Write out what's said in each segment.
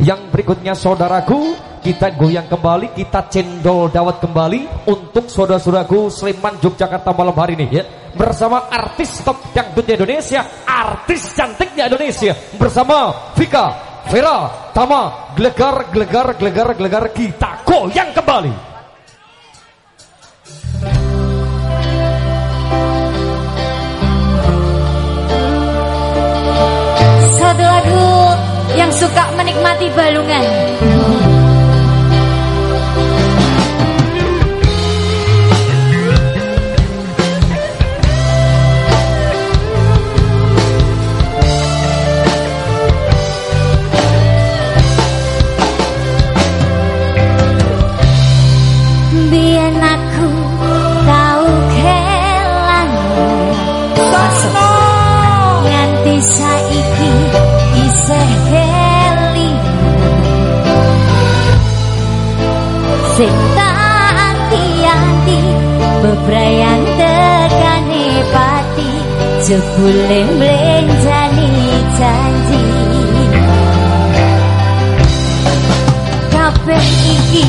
Yang berikutnya saudaraku, kita goyang kembali, kita cendol dawat kembali untuk saudara-saudaraku Sleman Yogyakarta malam hari ini ya. Bersama artis top yang dunia Indonesia, artis cantiknya Indonesia bersama Vika, Vera, Tama, glegar glegar glegar glegar kita goyang kembali. Satu lagu yang suka menikmati balungan. jebule mlenjani janji. Kabeh iki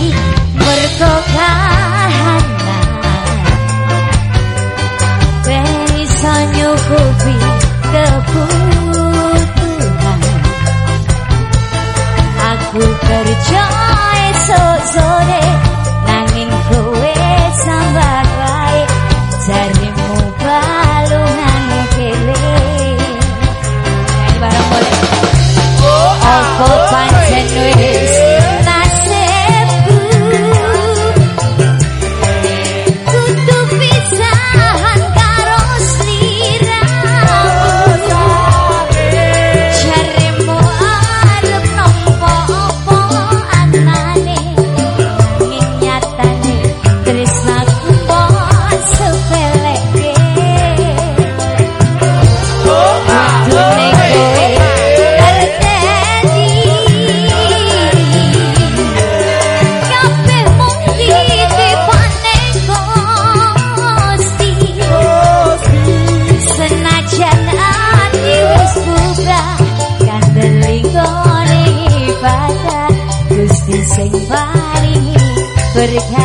But it can.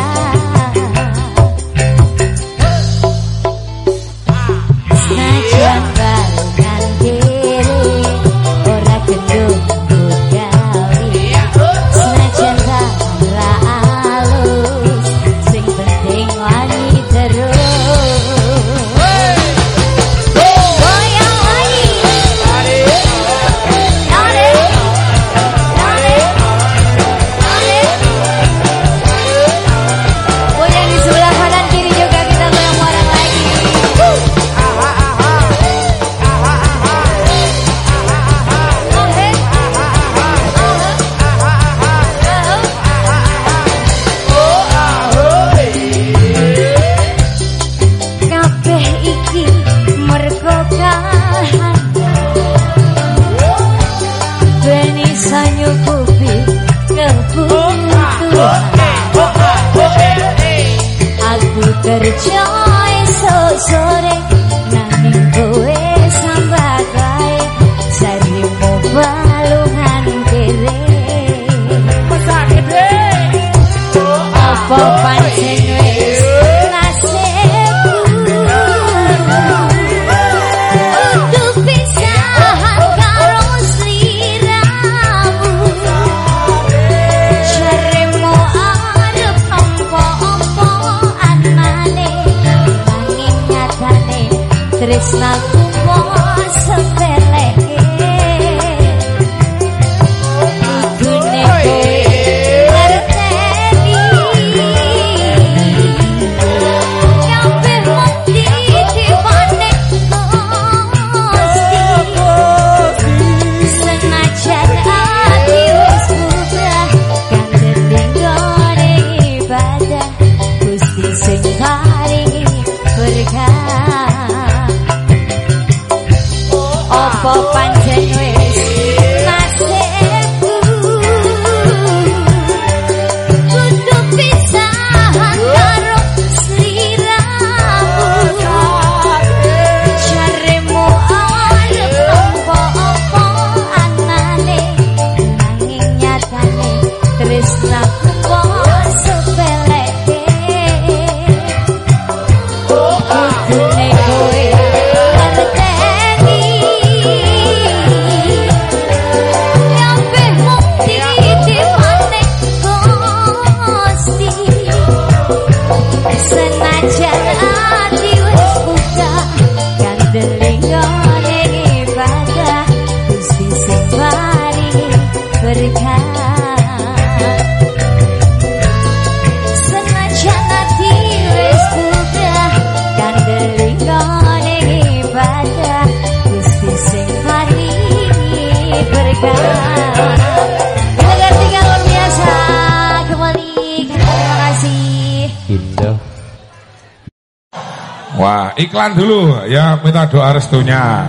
Iklan dulu ya, minta doa restunya.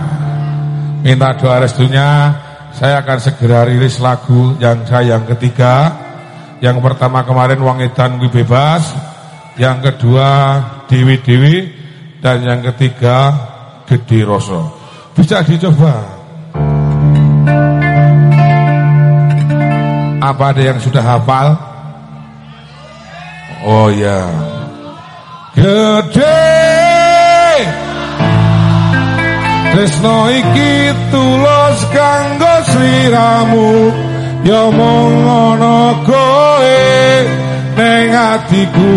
Minta doa restunya, saya akan segera rilis lagu yang saya yang ketiga. Yang pertama kemarin Wang Edan Bebas, yang kedua Dewi Dewi, dan yang ketiga Gede Roso. Bisa dicoba. Apa ada yang sudah hafal? Oh ya. Gede Tresno iki tulus kanggo sliramu ya mung ana kowe ning atiku.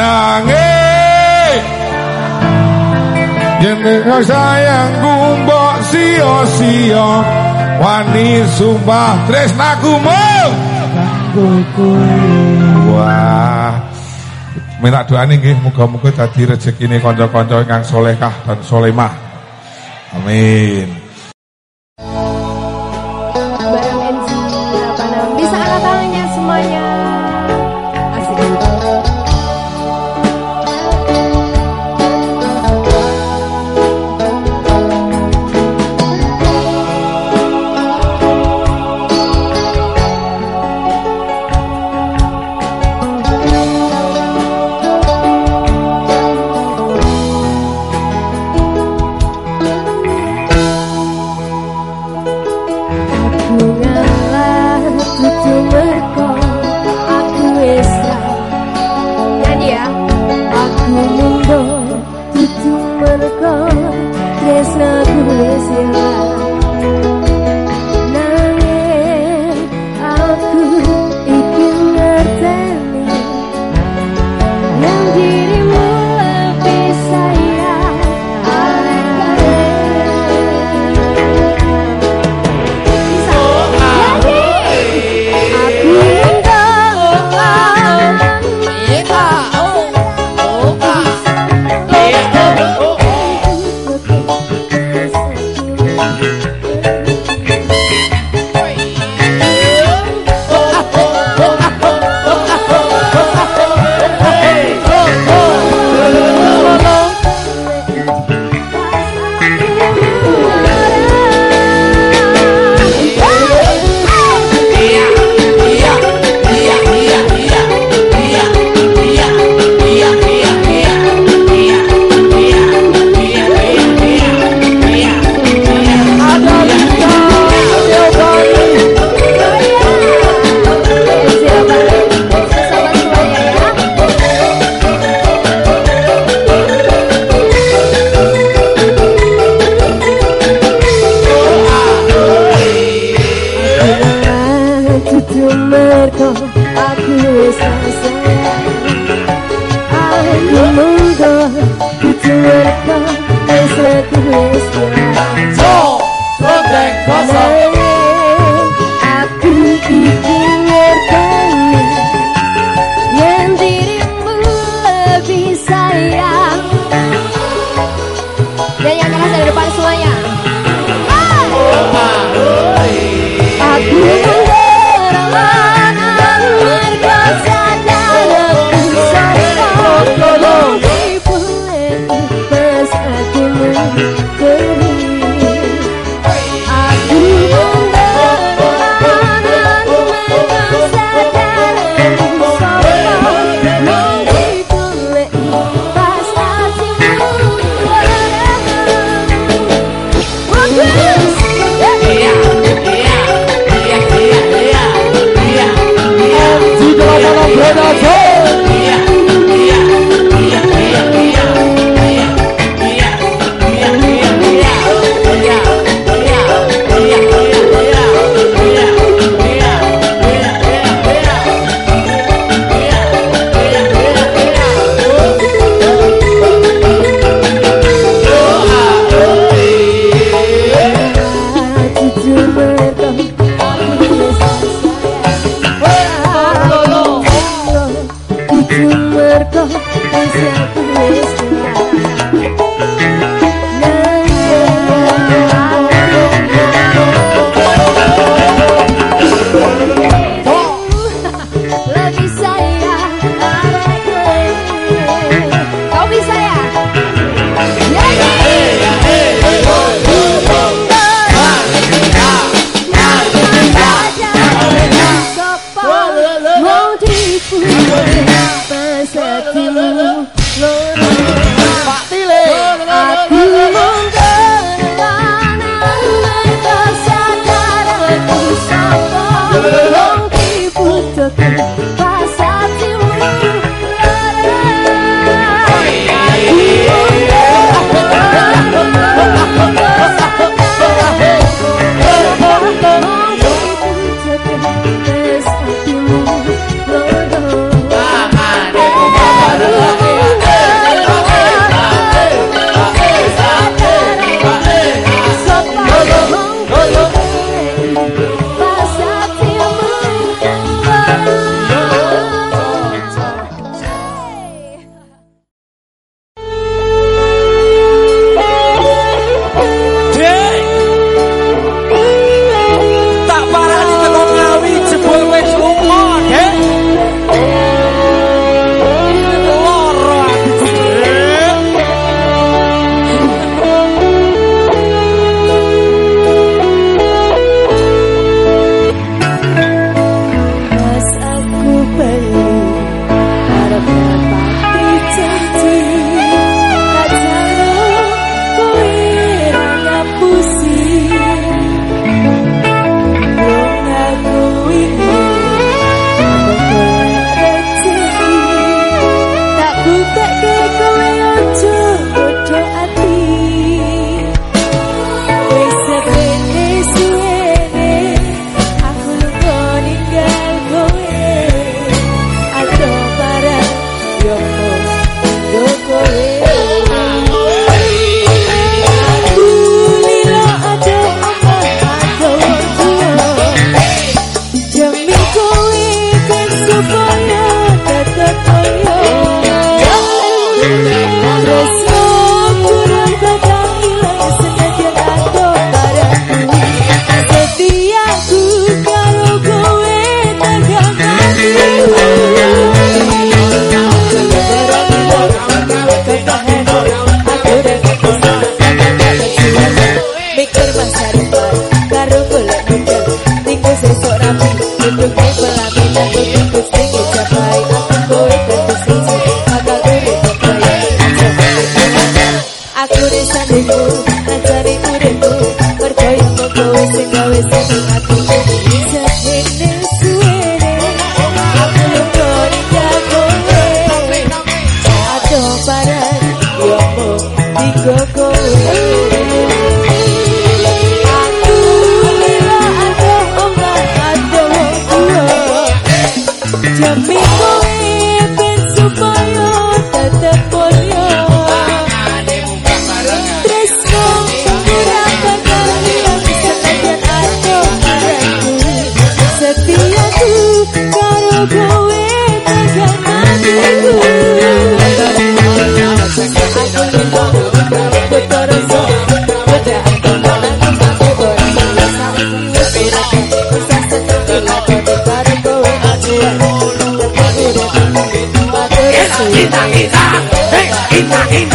Nanging yen sayangku mbok sia-sia wani sumpah tresnaku mung. Kanggo kowe wah Minta doa nih nggih muga-muga dadi rezekine kanca-kanca ingkang solehah dan solemah. Amin. Aku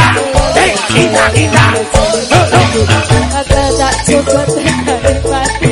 ina, hey, ina, ina. Agora eu tô daripada.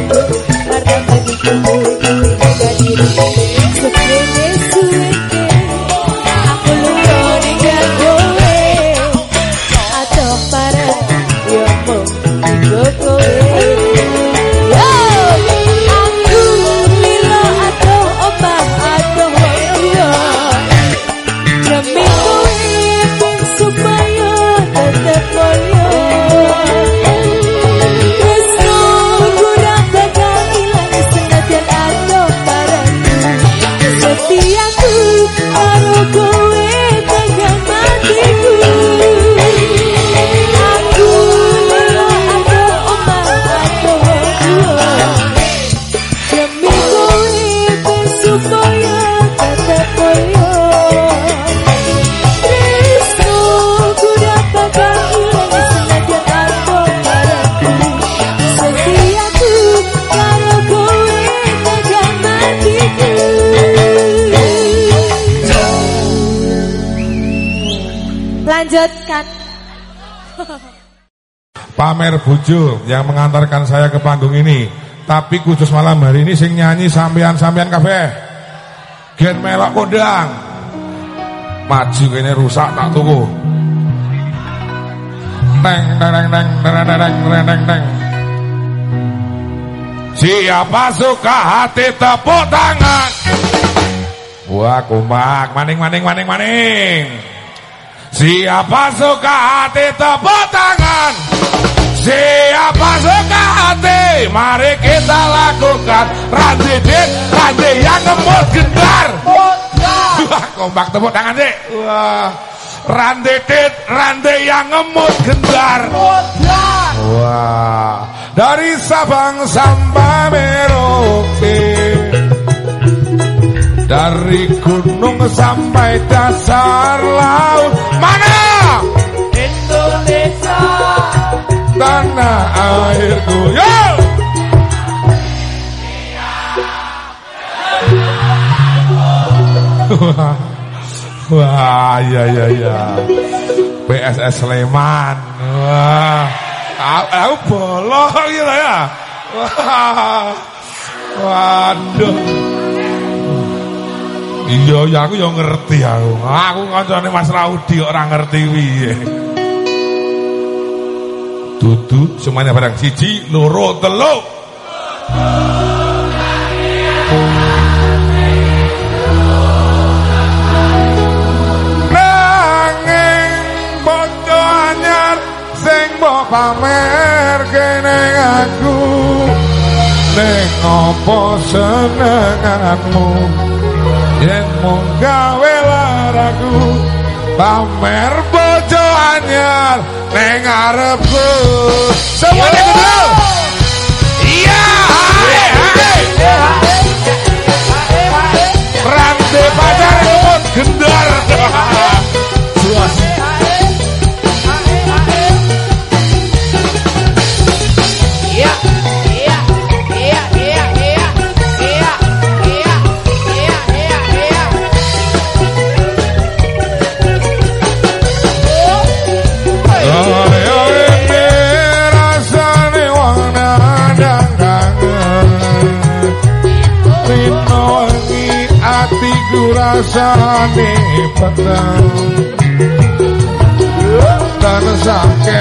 Lanjutkan. Pamer Bujo yang mengantarkan saya ke panggung ini. Tapi khusus malam hari ini sing nyanyi sampean-sampean kafe Gen melok kondang. Maju ini rusak tak tuku. neng neng neng neng neng neng neng neng Siapa suka hati tepuk tangan. Wah, kumak, maning maning maning maning. Siapa suka hati tepuk tangan. Siapa suka hati? Mari kita lakukan. Randidit Randi yang ngemut gendar. Wah kompak tepuk tangan sih Wah. Randidit Randi yang ngemut gendar. Wah. Dari Sabang sampai Merauke Dari gunung sampai dasar laut Mana tanah airku yo Wah, iya iya iya. PSS Sleman. Wah. Aku bolong gitu ya. Wah. Waduh. Iya, ya aku yang ngerti aku. Aku kancane Mas Raudi orang ngerti piye. Dudu semuanya barang siji loro telu. Nanging anyar sing mbok pamer kene aku. Apa senenganmu yen mung gawe laraku pamer bojo anyar neng arepku. Semuanya dulu iya hai hai. Rande pacar gendar जाने पता तन साके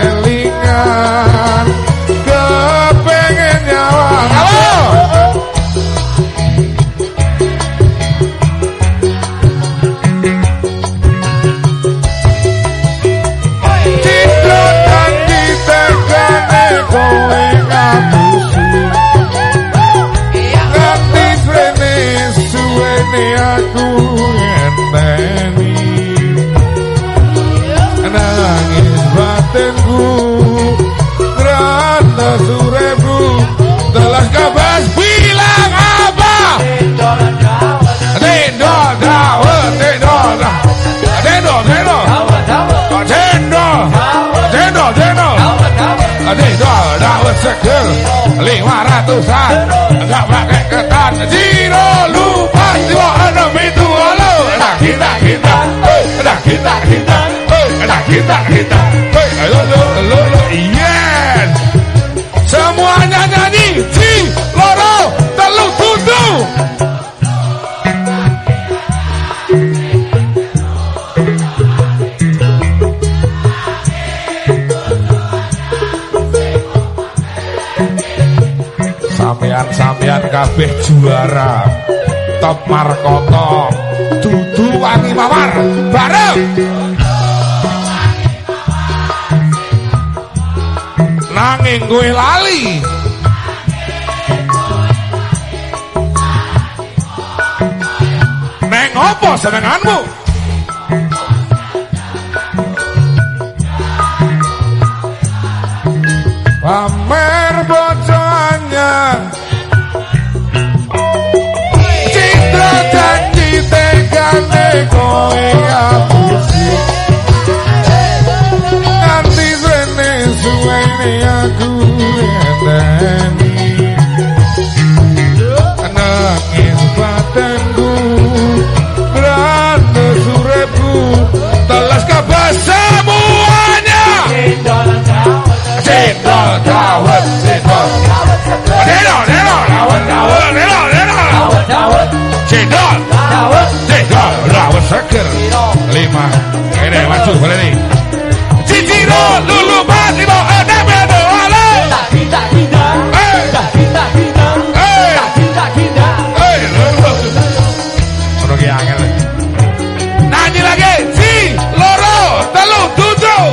lima ratusan nggak pakai ketan jiro. Kabeh juara. Top Markoto. Dudu wangi mawar. Bareng. Nanging gue lali. Neng opo senenganmu con. Seger Lima. Ini maju boleh nih. Ciciro lulu mati lo ada bedo ale Eh Eh lulu. Ono ki angel Nyanyi lagi. Si loro telu tujuh.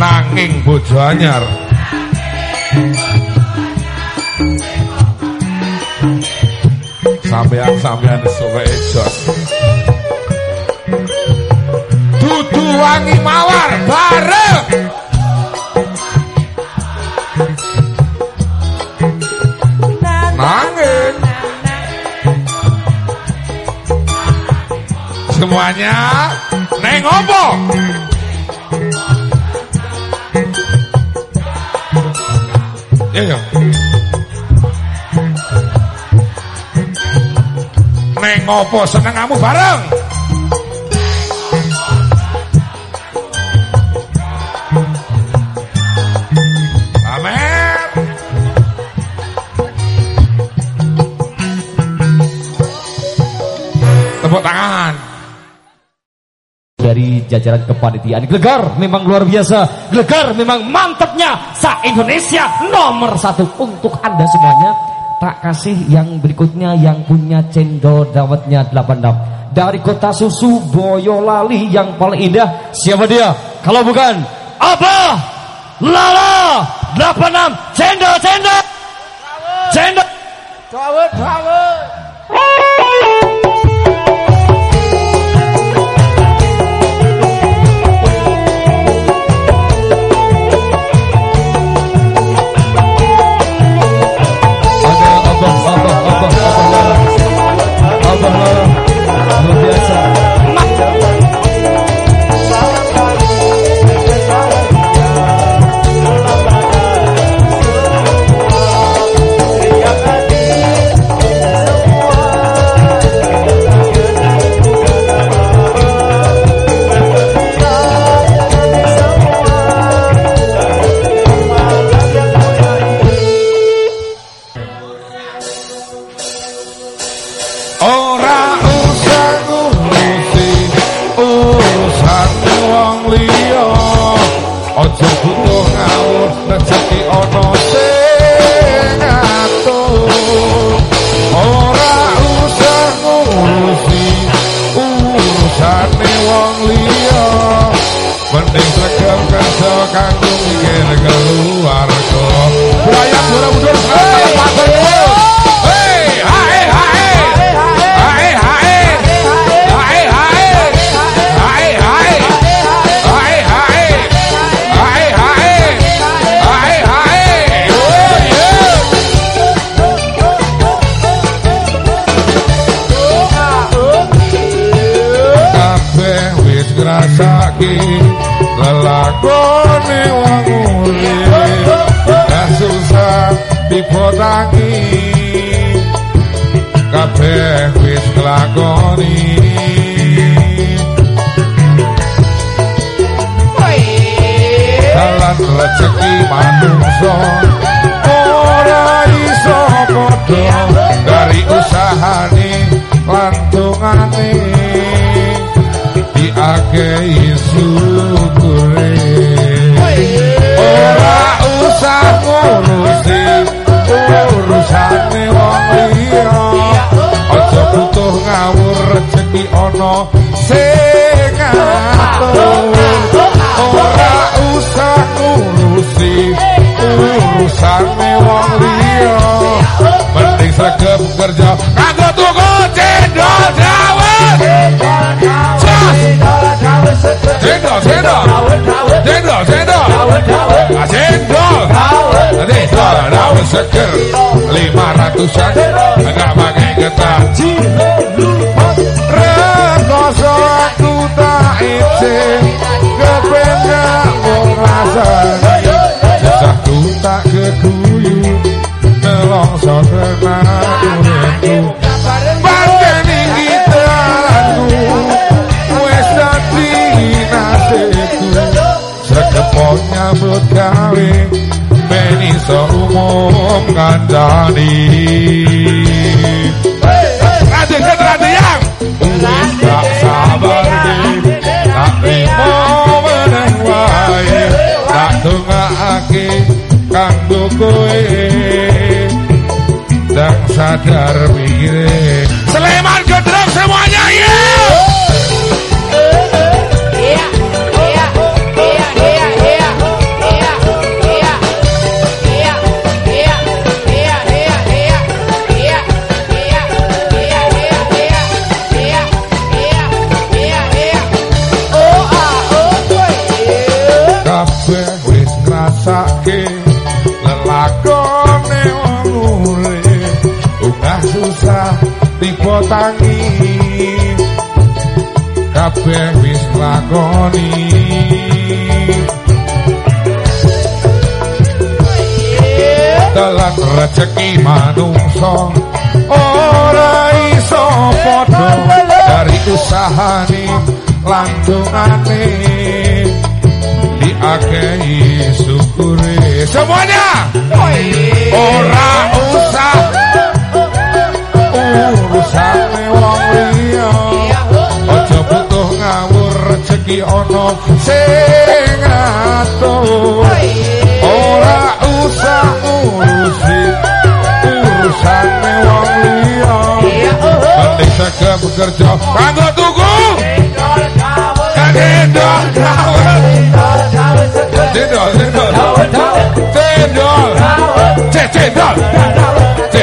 Nanging bojo anyar sampean-sampean suwe jos dudu wangi mawar bareng. Nanging. Semuanya neng opo? Iya ya. Neng ngopo? Seneng kamu bareng? Tepuk dari jajaran kepanitiaan Glegar memang luar biasa. Glegar memang mantepnya. Sa Indonesia nomor satu untuk anda semuanya tak kasih yang berikutnya yang punya cendol dawetnya 86 dari kota susu Boyolali yang paling indah. Siapa dia? Kalau bukan Abah Lala 86 cendol cendol. Cendol. Dawet. dirasake lelakone wong urip susah dipodaki kabeh wis lakoni dalan rejeki manungso ora iso padha. Dari usahane lan lantungane. Diakehi syukure ora usah ngurusi urusane wong liya aja butuh ngawur rezeki ana sing ngatur ora usah ngurusi urusane wong liya sregep kerja kanggo tuku cendol dawet cendol cendol cendol cendol cendol Nanti dawet seger. Lima ratusan. Enggak pakai ketan tangi kabeh wis lakoni dalan rezeki manungsa ora iso padha dari usahane lan dongane. Diakehi syukure. Semuanya! Ora usah urusane wong liya. Aja butuh ngawur rezeki ana sing ngatur. Ora usah ngurusi urusane wong liya. Penting saged bekerja. Kanggo tuku. Cendol dawet. Cendol Cendol Cendol Ce- Cendol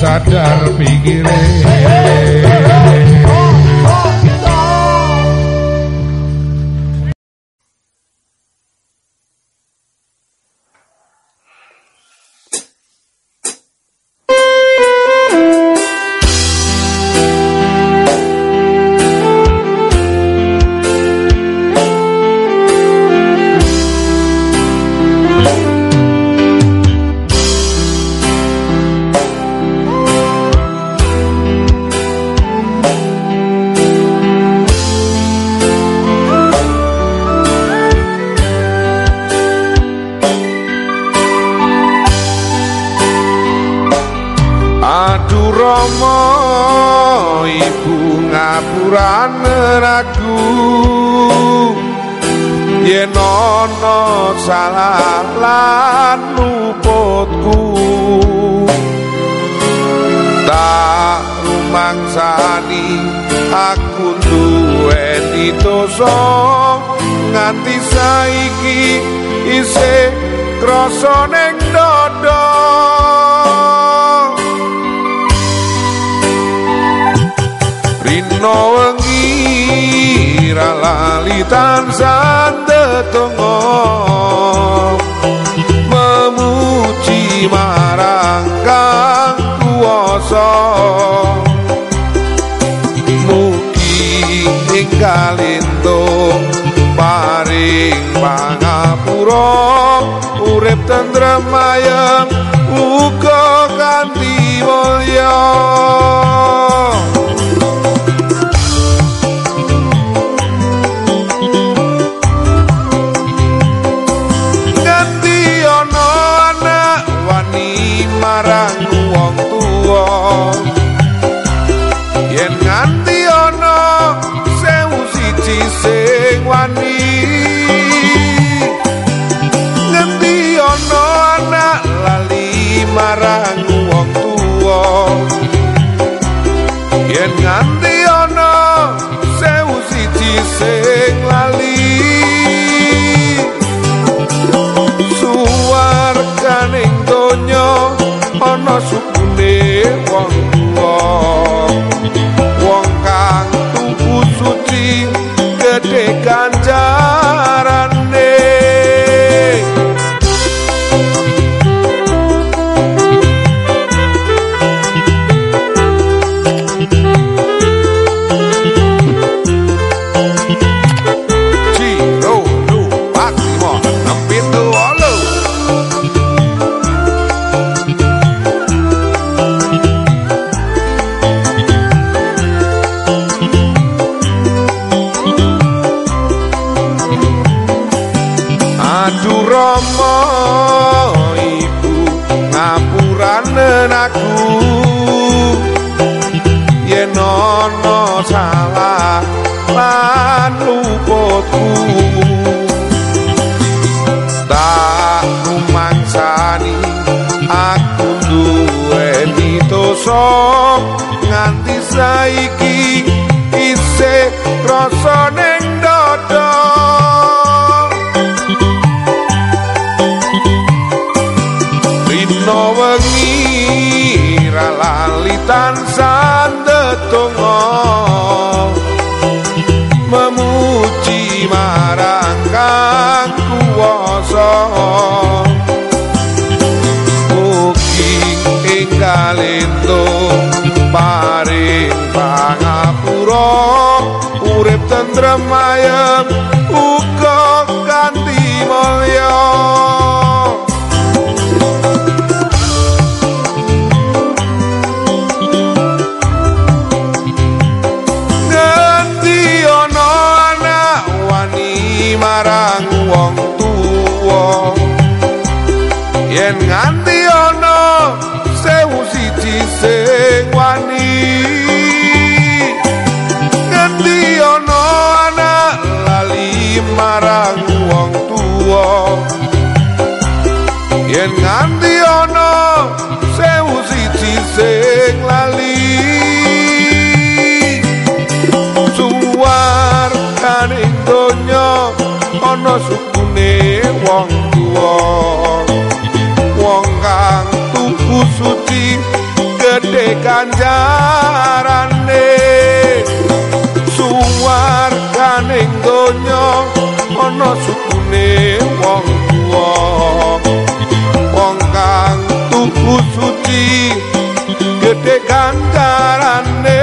sadar pikire Aduh Rama ibu ngapurane ragu yen ana salah lan luputku. Tak rumangsani aku duweni dosa nganti saiki isih krasa ning dada Rino wengi ra lali tansah tetunggo memuji marang kang kuwasa. Mugi ing kalindo paring pangapura urip tentrem ayem uga kanthi mulya marang wong tuwa take and die. Aduh Rama ibu ngapuranen aku yen ana salah lan luputku. Tak rumangsani aku duweni dosa nganti saiki marang wong tuwa. Yen nganti ana sewu siji sing wani nganti ana anak lali marang wong tuwa. Yen nganti ana sewu siji sing sukune wong tuwa. Wong kang tuku suci gedhe kanjarane suwar kaning donya ana sukune wong tuwa. Wong kang tuku suci gedhe kanjarane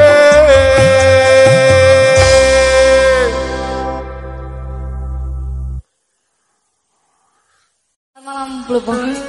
club.